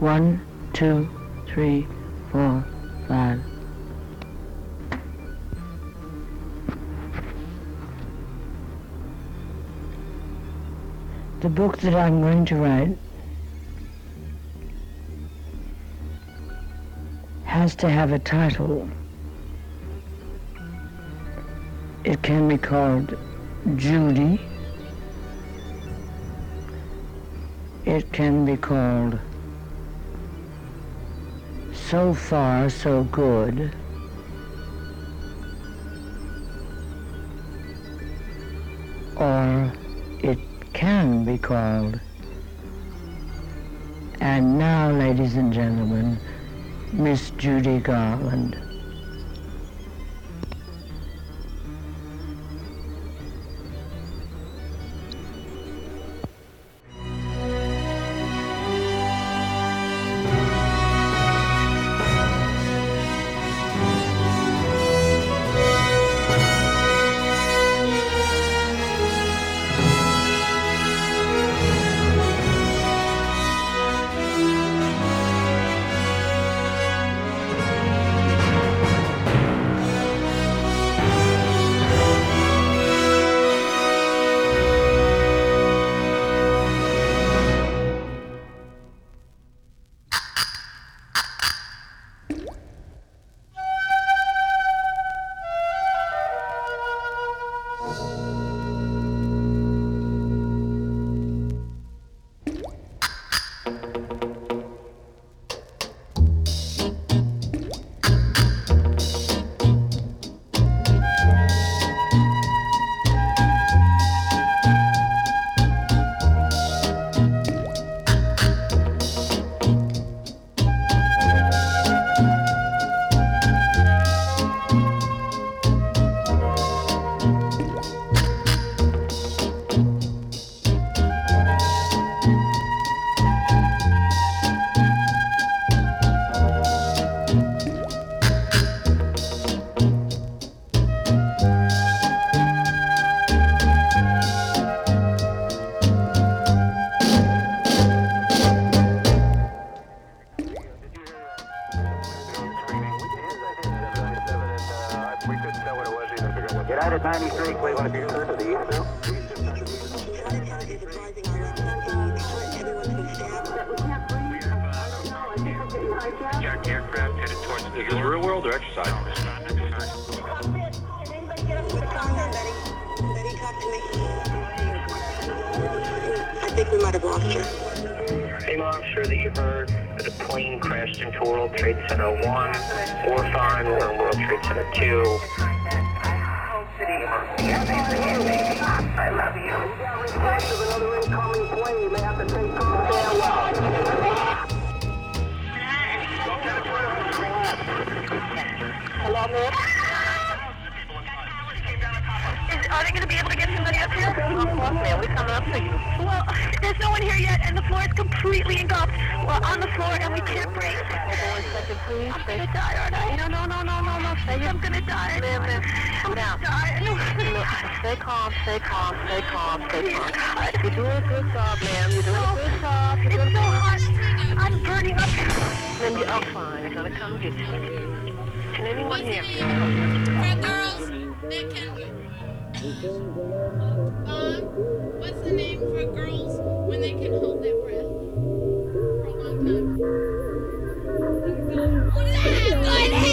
One, two, three, four, five. The book that I'm going to write has to have a title. It can be called Judy. It can be called So Far So Good. Or it can be called And now, ladies and gentlemen, Miss Judy Garland. I'm to die. Live, live. I'm Now, to die. Look, stay calm, stay calm, stay calm, stay calm. God. You're doing a good job, ma'am. You're doing a good job. You're It's so hot. I'm burning up. Then you're up fine. I'm gonna come get you. Can anyone hear me? For girls that can. Mom, what's the name for girls when they can hold their breath for a long time? Yeah,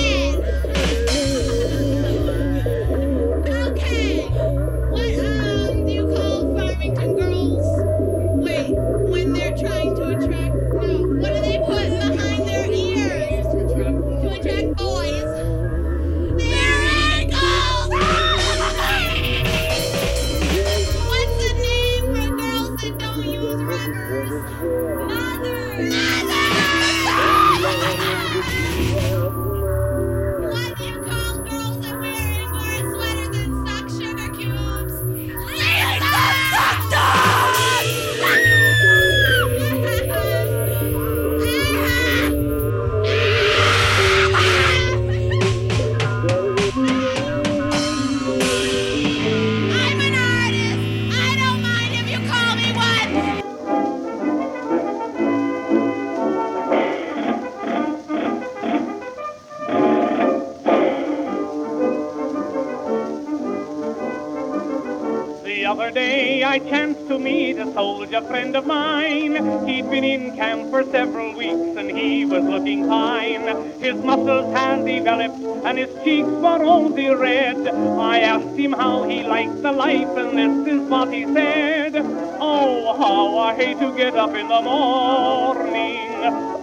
soldier friend of mine. He'd been in camp for several weeks and he was looking fine. His muscles had developed and his cheeks were rosy red. I asked him how he liked the life and this is what he said. Oh, how I hate to get up in the morning.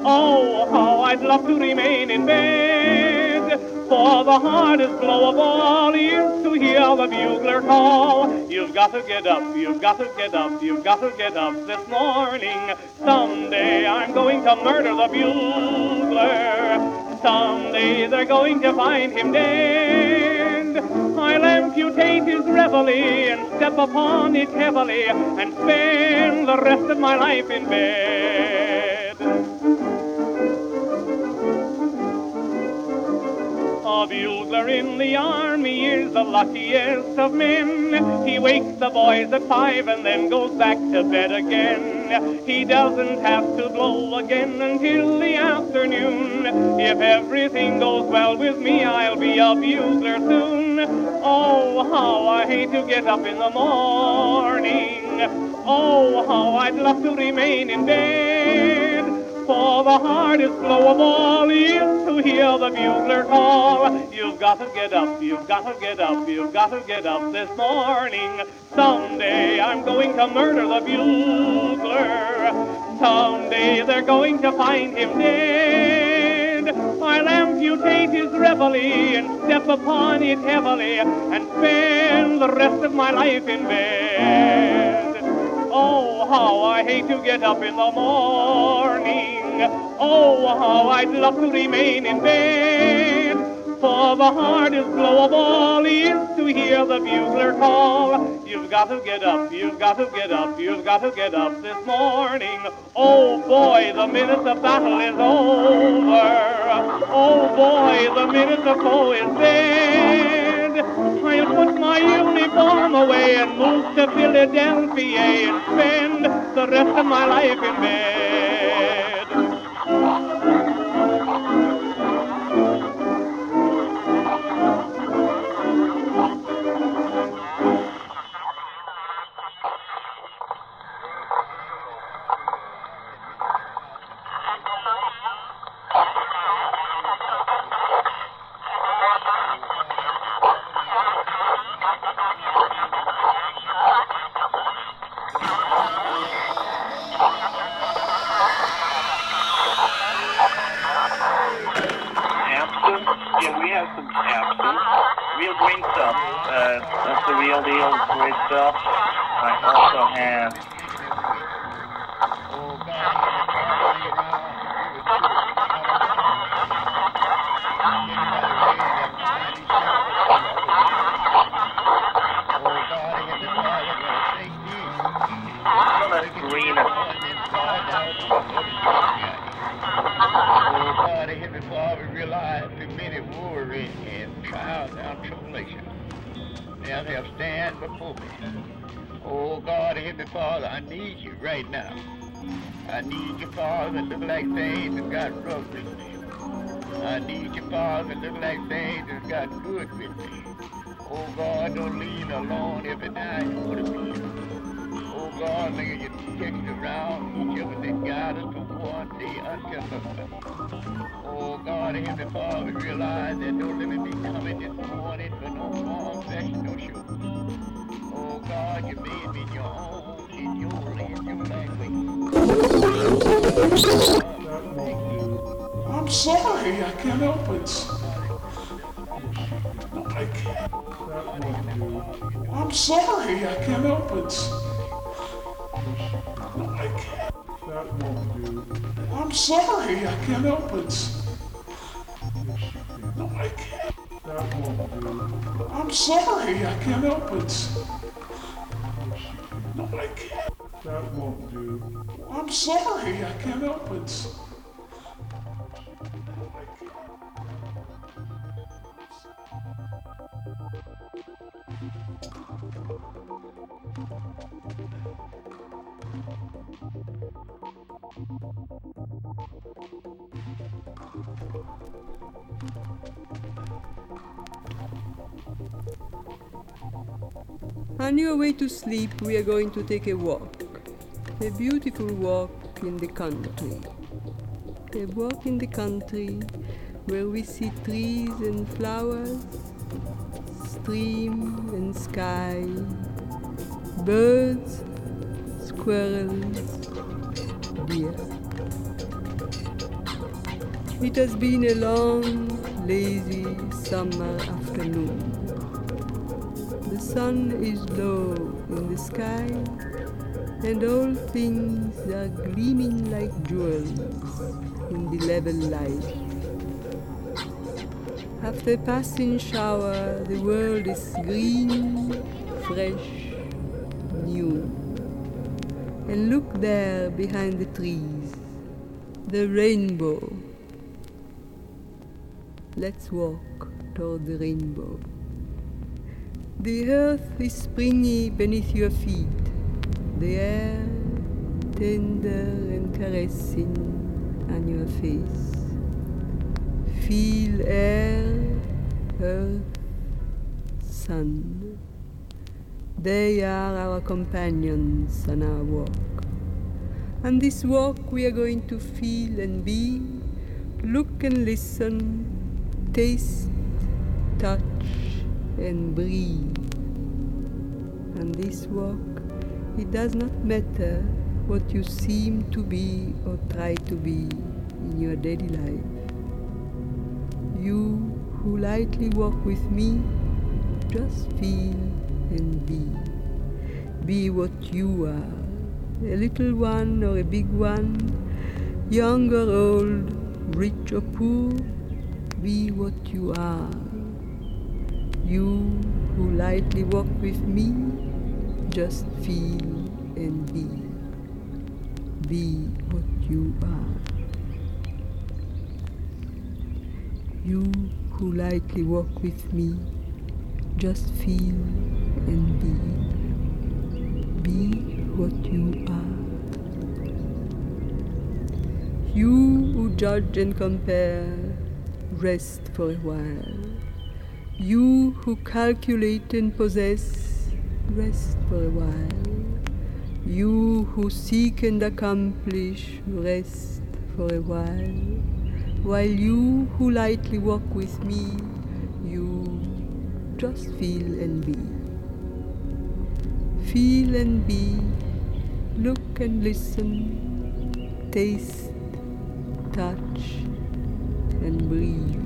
Oh, how I'd love to remain in bed. For the hardest blow of all is to hear the bugler call. You've got to get up, you've got to get up, you've got to get up this morning. Someday I'm going to murder the bugler. Someday they're going to find him dead. I'll amputate his reveille and step upon it heavily and spend the rest of my life in bed. A bugler in the army is the luckiest of men. He wakes the boys at five and then goes back to bed again. He doesn't have to blow again until the afternoon. If everything goes well with me, I'll be a bugler soon. Oh, how I hate to get up in the morning. Oh, how I'd love to remain in bed. For the hardest blow of all is to hear the bugler call. You've got to get up, you've got to get up, you've got to get up this morning. Someday I'm going to murder the bugler. Someday they're going to find him dead. I'll amputate his reveille and step upon it heavily and spend the rest of my life in bed. Oh, how I hate to get up in the morning. Oh, how I'd love to remain in bed. For the hardest blow of all is to hear the bugler call. You've got to get up, you've got to get up, you've got to get up this morning. Oh boy, the minute the battle is over. Oh boy, the minute the foe is dead. I'll put my uniform away and move to Philadelphia and spend the rest of my life in bed. God, Heavenly Father, we realize that no limit be coming this morning for no form, fashion, no show. Oh, God, you made me your own, in your, in your language. I'm sorry, I can't help it. I can't. I'm sorry, I can't help it. I can't. I'm sorry, I can't help it. I'm sorry, I can't help it. No, I can't. That won't do. I'm sorry, I can't help it. On your way to sleep, we are going to take a walk. A beautiful walk in the country. A walk in the country where we see trees and flowers, stream and sky, birds, squirrels, deer. It has been a long, lazy summer afternoon. The sun is low in the sky, and all things are gleaming like jewels in the level light. After passing shower, the world is green, fresh, new. And look there behind the trees, the rainbow. Let's walk toward the rainbow. The earth is springy beneath your feet, the air tender and caressing on your face. Feel air, earth, sun. They are our companions on our walk. On this walk, we are going to feel and be, look and listen, taste, touch, and breathe. On this walk, it does not matter what you seem to be or try to be in your daily life. You who lightly walk with me, just feel and be. Be what you are, a little one or a big one, young or old, rich or poor, be what you are. You who lightly walk with me, just feel and be. Be what you are. You who lightly walk with me, just feel and be. Be what you are. You who judge and compare, rest for a while. You who calculate and possess, rest for a while. You who seek and accomplish, rest for a while. While you who lightly walk with me, you just feel and be. Feel and be, look and listen, taste, touch, and breathe.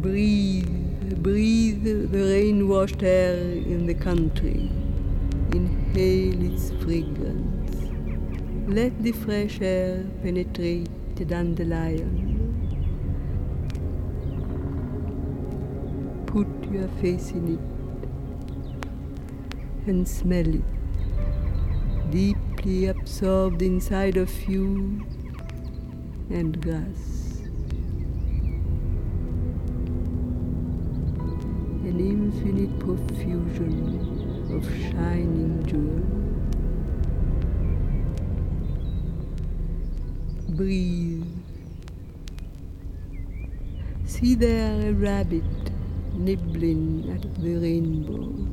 Breathe, breathe the rain washed air in the country. Inhale its fragrance. Let the fresh air penetrate the dandelion. Put your face in it and smell it, deeply absorbed inside of you and grass. Of shining jewels. Breathe. See there a rabbit nibbling at the rainbow.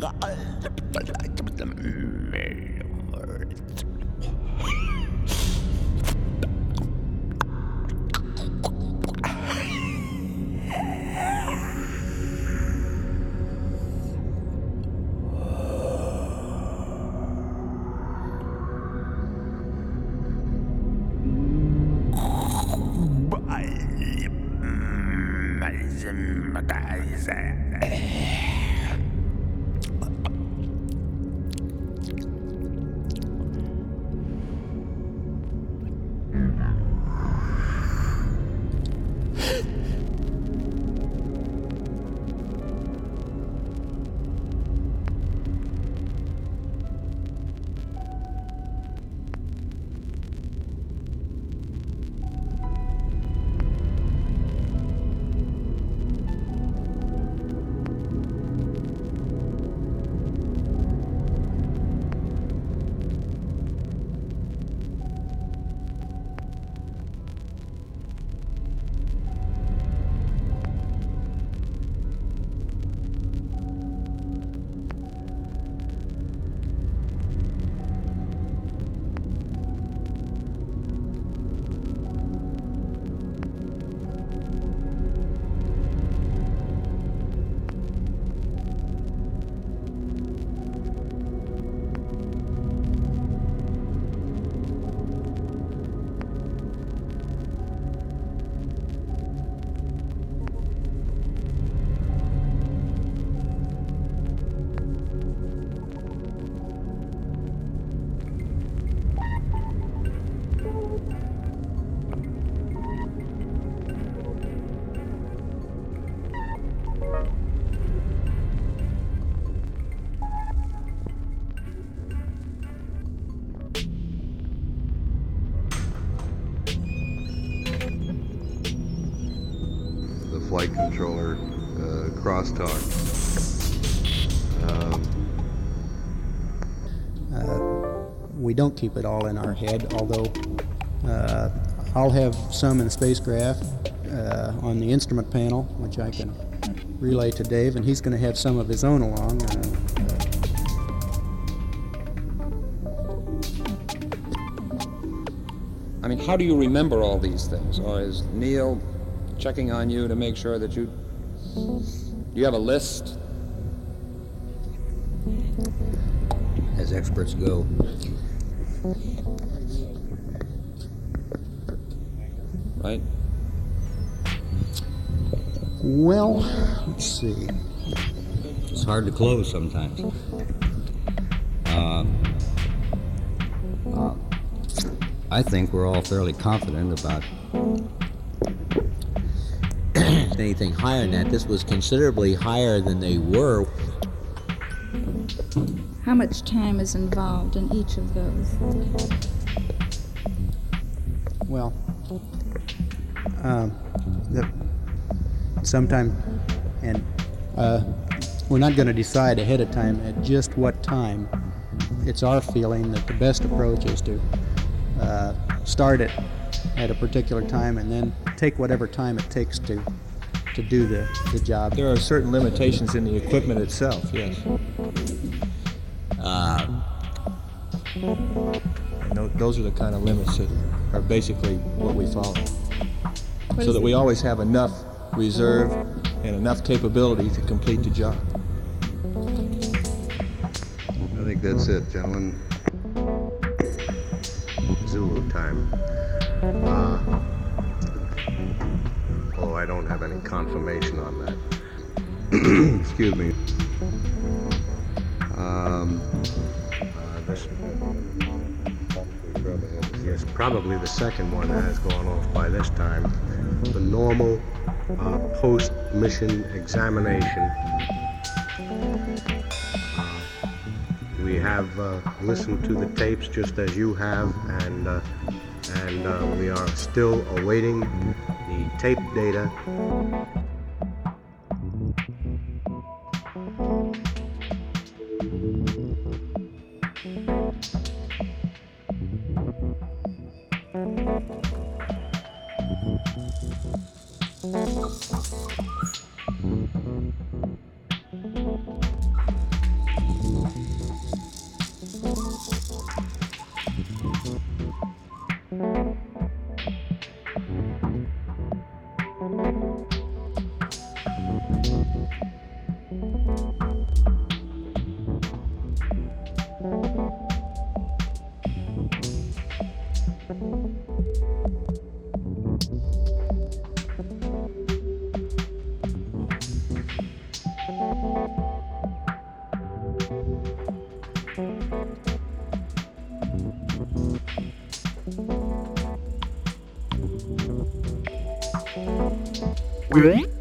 Ja. Uh, crosstalk. Um, Uh, we don't keep it all in our head, although uh, I'll have some in the spacecraft uh, on the instrument panel, which I can relay to Dave, and he's going to have some of his own along. Uh, I mean, how do you remember all these things? Or is Neil checking on you to make sure that you. Do you have a list? As experts go. Right? well, let's see. It's hard to close sometimes. Uh, uh, I think we're all fairly confident about anything higher than that. This was considerably higher than they were. How much time is involved in each of those? Well, um, the, sometime, and uh, we're not going to decide ahead of time at just what time. It's our feeling that the best approach is to uh, start it at a particular time and then take whatever time it takes to to do the, the job. There are certain limitations in the equipment itself, yes. Uh, And those are the kind of limits that are basically what we follow. What So that it? we always have enough reserve and enough capability to complete the job. I think that's it, gentlemen. Zulu time. Uh, I don't have any confirmation on that. Excuse me. Um, uh, this, yes, probably the second one that has gone off by this time. The normal uh, post-mission examination We have uh, listened to the tapes just as you have, and uh, and uh, we are still awaiting tape data. Wait.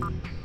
Bye.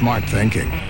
Smart thinking.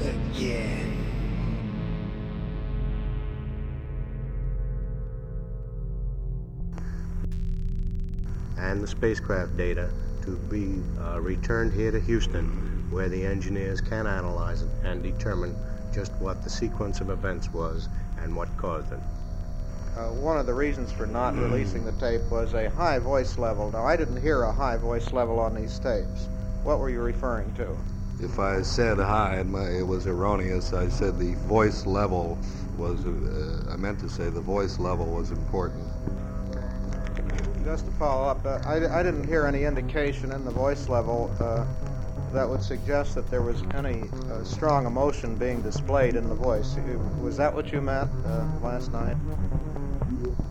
again. and the spacecraft data to be uh, returned here to Houston, where the engineers can analyze it and determine just what the sequence of events was and what caused it. Uh, one of the reasons for not releasing the tape was a high voice level. Now, I didn't hear a high voice level on these tapes. What were you referring to? If I said high, it, was erroneous. I said the voice level was, uh, I meant to say the voice level was important. Just to follow up, uh, I, I didn't hear any indication in the voice level uh, that would suggest that there was any uh, strong emotion being displayed in the voice. Was that what you meant uh, last night?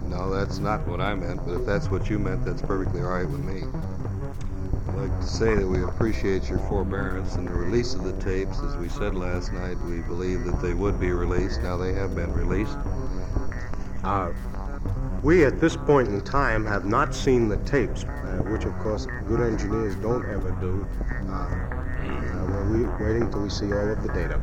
No, that's not what I meant, but if that's what you meant, that's perfectly all right with me. I'd like to say that we appreciate your forbearance in the release of the tapes. As we said last night, we believe that they would be released. Now they have been released. Uh, we at this point in time have not seen the tapes, uh, which of course good engineers don't ever do. Uh, uh, we're waiting till we see all of the data.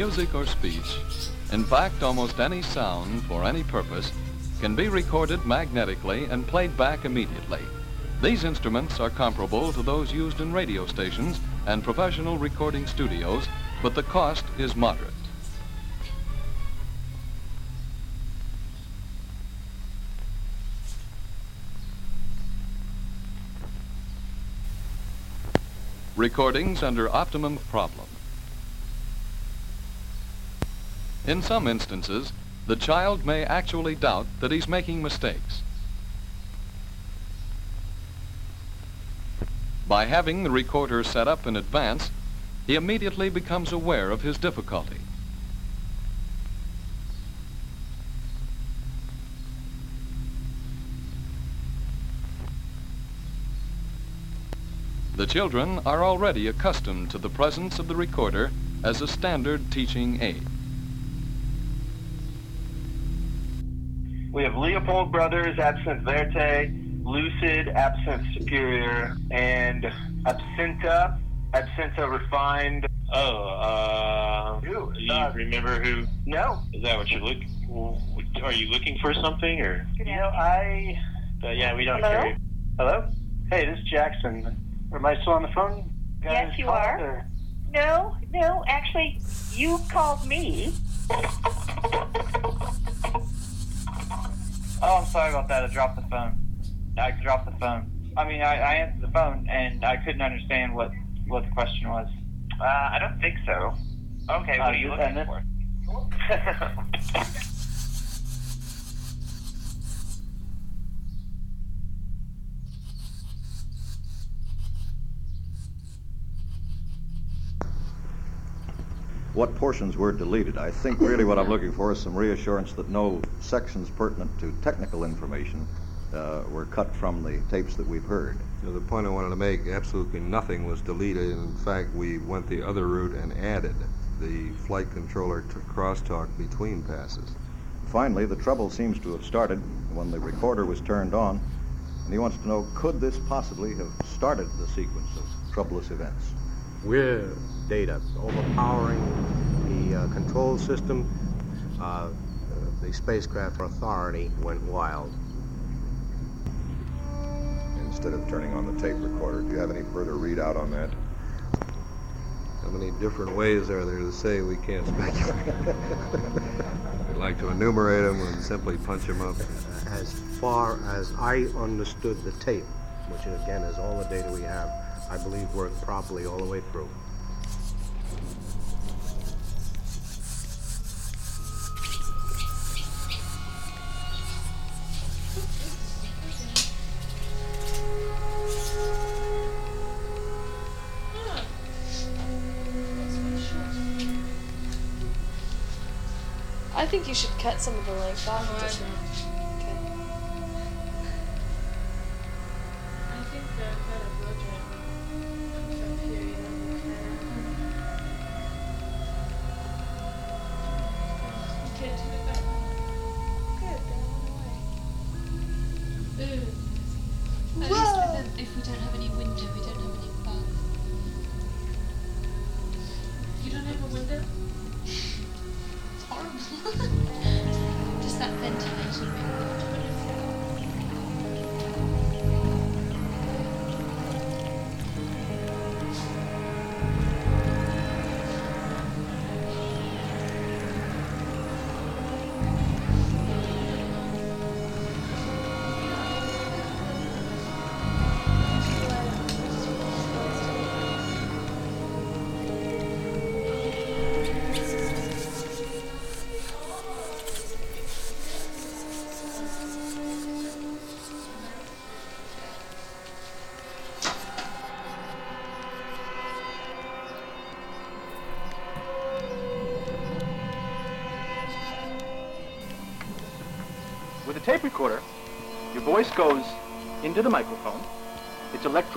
Music or speech, in fact, almost any sound for any purpose, can be recorded magnetically and played back immediately. These instruments are comparable to those used in radio stations and professional recording studios, but the cost is moderate. Recordings under optimum problem. In some instances, the child may actually doubt that he's making mistakes. By having the recorder set up in advance, he immediately becomes aware of his difficulty. The children are already accustomed to the presence of the recorder as a standard teaching aid. We have Leopold Brothers, Absinthe Verte, Lucid, Absinthe Superior, and Absintha, Absintha Refined. Oh, uh, Who? do you Uh, remember who? No. Is that what you're looking? Are you looking for something or? You know, I. Uh, yeah, we don't Hello? carry. Hello? Hey, this is Jackson. Am I still on the phone? Yes, you are. or- No, no, actually, you called me. Oh, I'm sorry about that. I dropped the phone. I dropped the phone. I mean, I, I answered the phone and I couldn't understand what what the question was. Uh, I don't think so. Okay, what are you looking for? what portions were deleted. I think really what I'm looking for is some reassurance that no sections pertinent to technical information uh, were cut from the tapes that we've heard. You know, the point I wanted to make, absolutely nothing was deleted. In fact, we went the other route and added the flight controller to crosstalk between passes. Finally, the trouble seems to have started when the recorder was turned on, and he wants to know could this possibly have started the sequence of troublous events? We're data overpowering the uh, control system. Uh, the spacecraft authority went wild. Instead of turning on the tape recorder, do you have any further readout on that? How many different ways are there to say we can't speculate? We'd like to enumerate them and simply punch them up. As far as I understood the tape, which again is all the data we have, I believe worked properly all the way through. I think you should cut some of the length off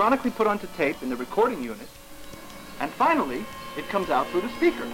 electronically put onto tape in the recording unit, and finally, it comes out through the speaker.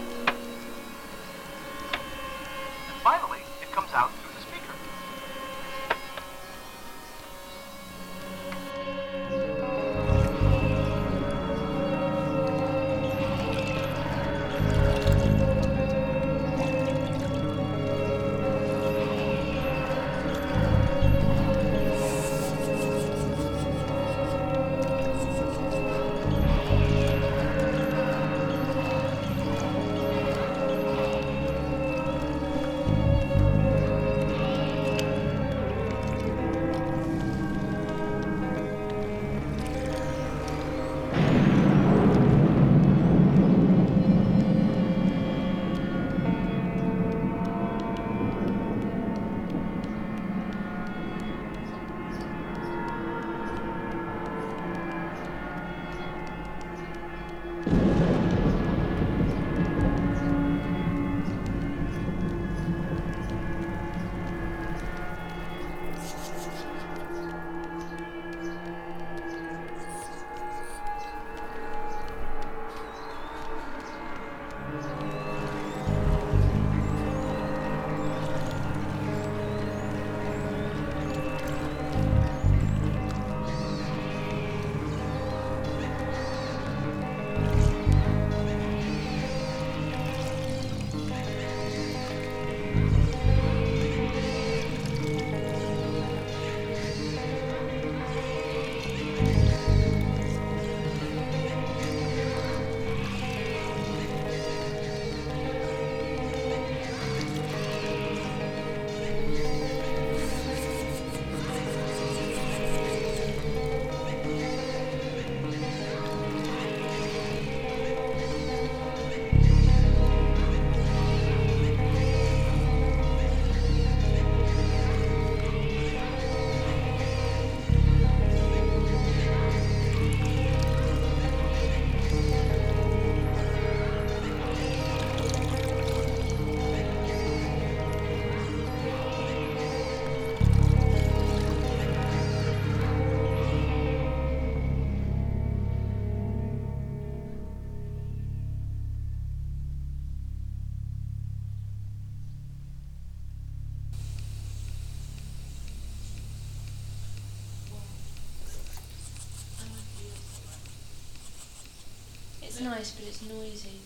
It's nice, but it's noisy.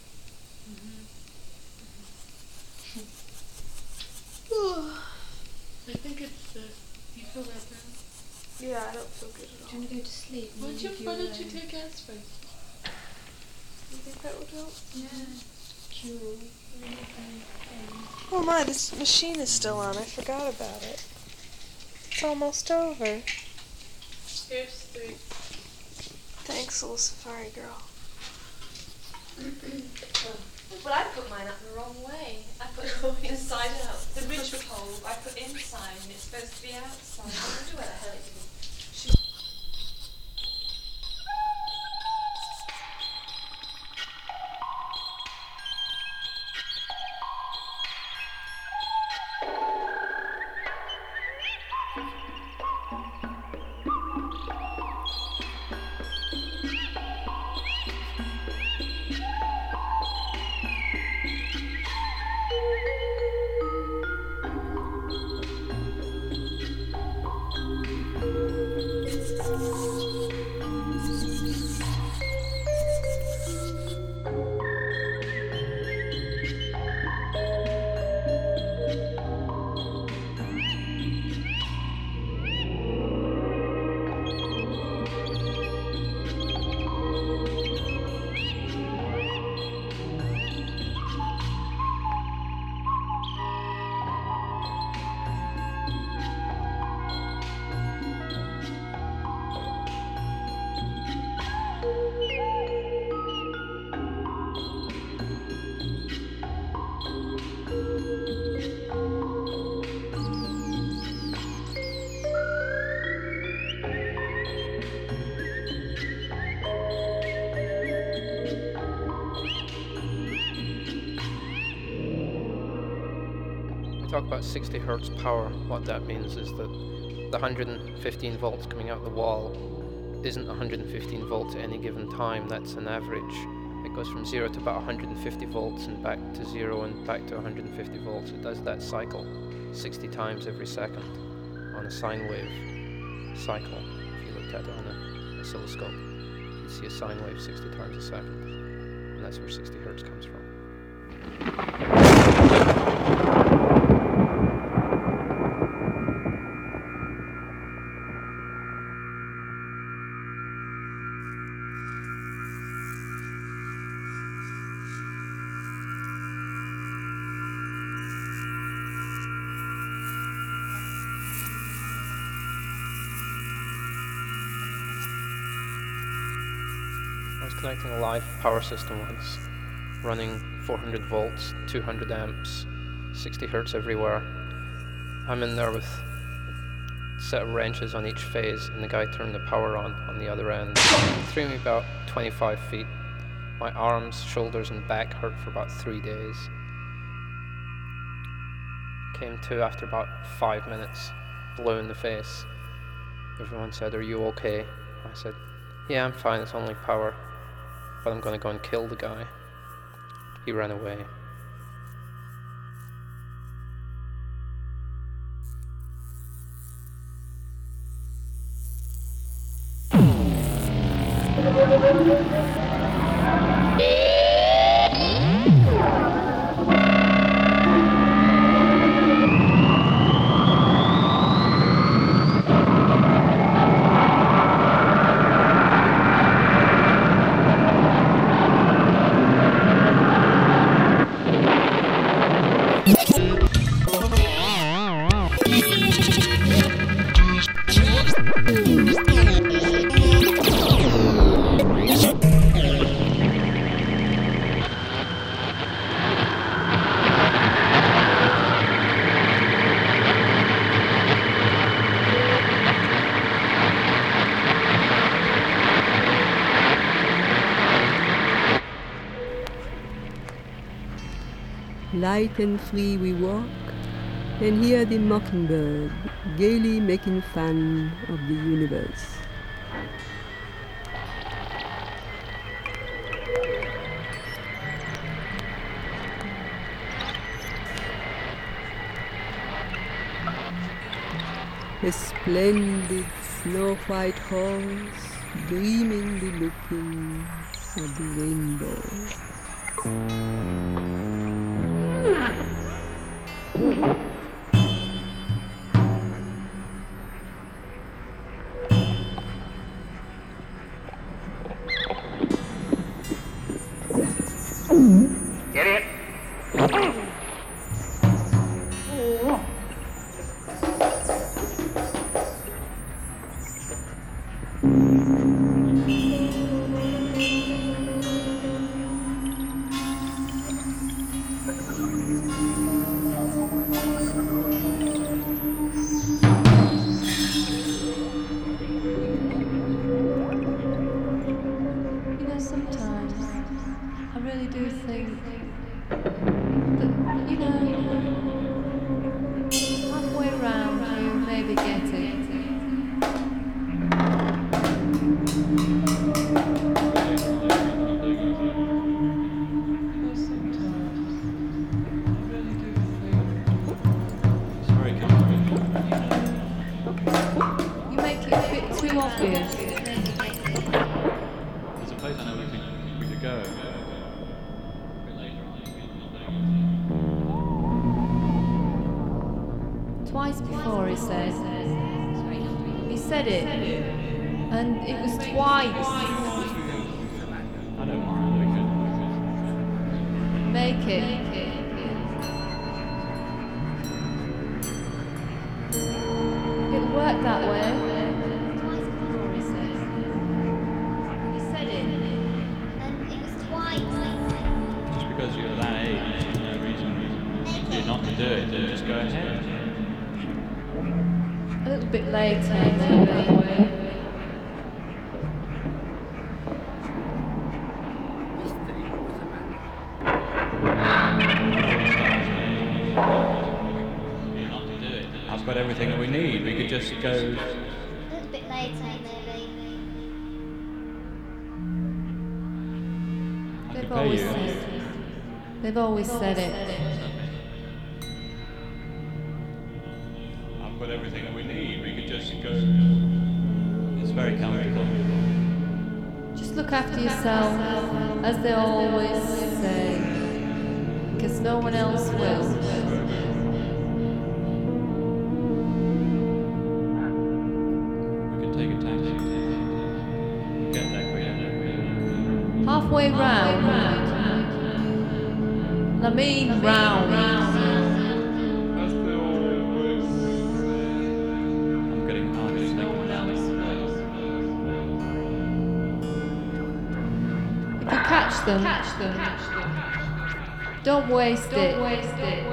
I think it's. Uh, you feel better? Yeah, I don't feel good at all. Do you want to go to sleep? and Why don't you, leave why don't you take aspirin? You think that would help? Yeah. Cure. Oh my, this machine is still on. I forgot about it. It's almost over. Here's three. Thanks, little safari girl. But I put mine up the wrong way. I put it inside out. The ridgepole I put inside and it's supposed to be outside. I wonder where the hell it talk about 60 hertz power. What that means is that the 115 volts coming out the wall isn't 115 volts at any given time. That's an average. It goes from zero to about 150 volts and back to zero and back to 150 volts. It does that cycle 60 times every second on a sine wave cycle. If you looked at it on an oscilloscope, you'd see a sine wave 60 times a second. And that's where 60 hertz comes from. Was connecting a live power system once, running 400 volts, 200 amps, 60 hertz everywhere. I'm in there with a set of wrenches on each phase, and the guy turned the power on on the other end. It threw me about 25 feet. My arms, shoulders, and back hurt for about three days. Came to after about five minutes, blue in the face. Everyone said, Are you okay? I said, Yeah, I'm fine, it's only power. But I'm gonna go and kill the guy. He ran away. Light and free we walk, and hear the mockingbird gaily making fun of the universe. A splendid snow white horse, dreamingly looking, of the rainbow. Hum. Said it. And it was twice. could. Just because you're that age, no reason for not to do it. Just go ahead. A little bit later, always said it. I've got everything that we need. We could just go. It's very comfortable. Just look after yourself, as they always say, because no one else will. We could take a taxi. Get there quicker. Halfway round. Round. I'm getting hard to think If you catch them, catch them. Don't waste it. Don't waste it.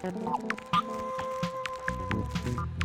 Thank you.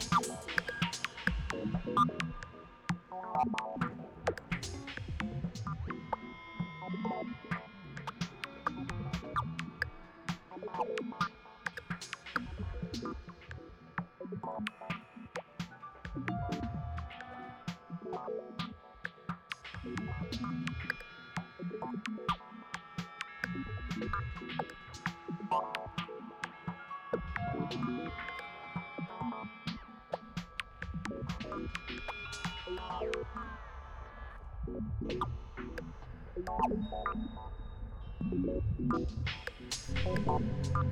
Thank you. Thank you.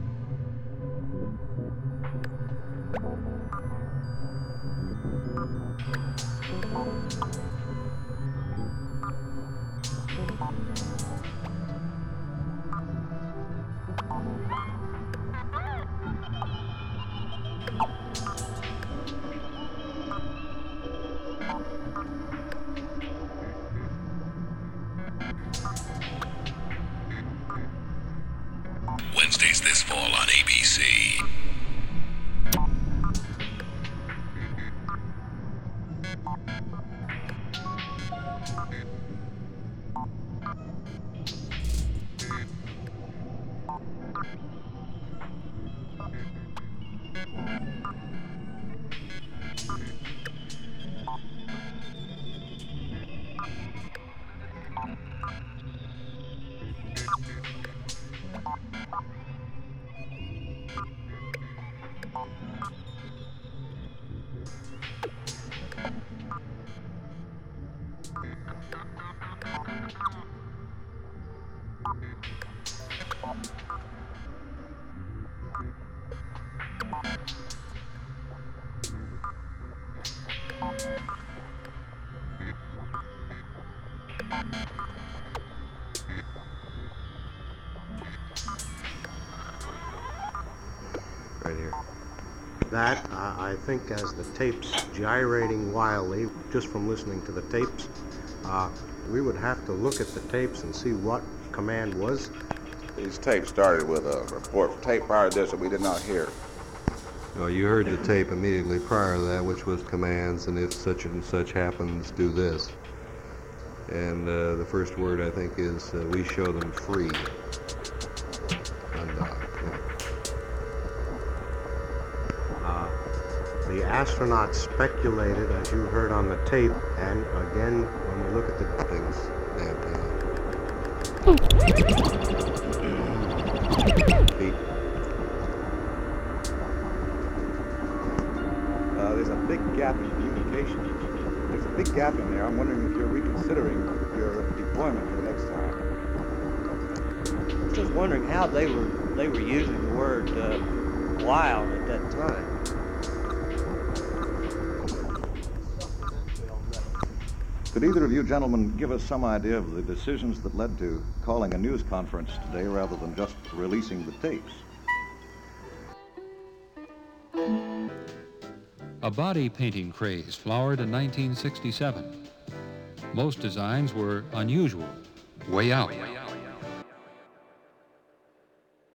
Right here. That, uh, I think, as the tapes gyrating wildly, just from listening to the tapes, uh, we would have to look at the tapes and see what command was. These tapes started with a report tape prior to this that we did not hear. Well, you heard the tape immediately prior to that, which was commands, and if such and such happens, do this. And uh, the first word, I think, is uh, we show them free. Yeah. Uh, the astronauts speculated, as you heard on the tape, and again, when we look at the things. Uh, there's a big gap in communication. There's a big gap in there. I'm wondering if you're reconsidering your deployment for the next time. Just wondering how they were they were using the word uh, wild at that time. Could either of you gentlemen give us some idea of the decisions that led to calling a news conference today rather than just releasing the tapes? A body painting craze flowered in 1967. Most designs were unusual, way out.